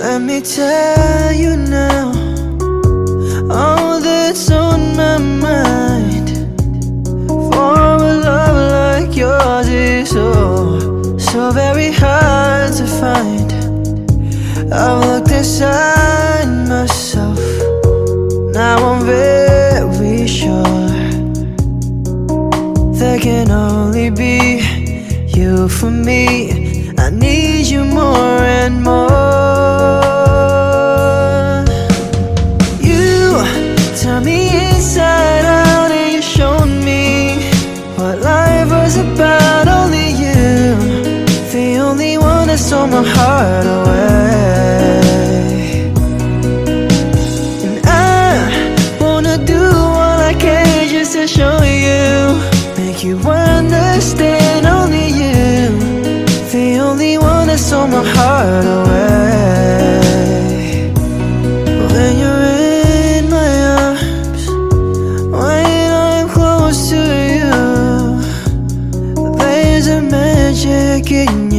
me tell you now all that's on my mind. For a love like yours is so, so very hard to find. I've looked inside myself, now I'm very sure there can only be you for me. I need you more and more. Stole my heart away. And I wanna do all I can just to show you, make you understand. Only you, the only one that stole my heart away. When you're in my arms, when I'm close to you, there's a magic in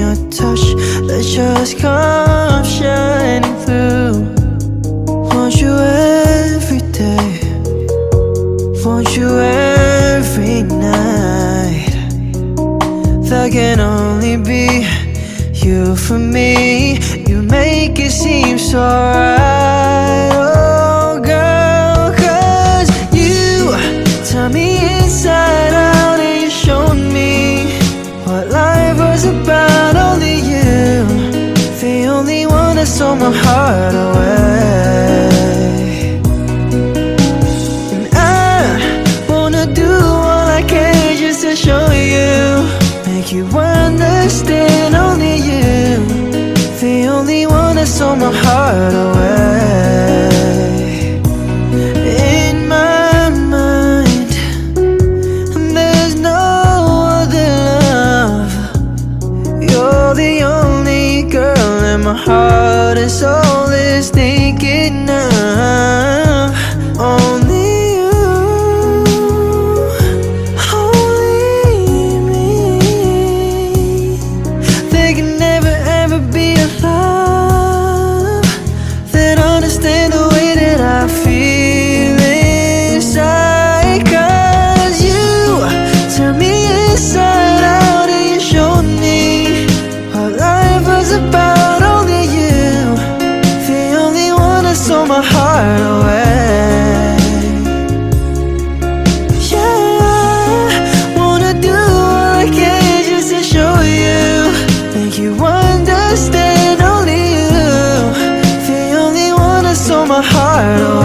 that just come shining through. Want you every day, want you every night. There can only be you for me. You make it seem so right, oh girl. Cause you turn me inside stole my heart soul is my heart oh.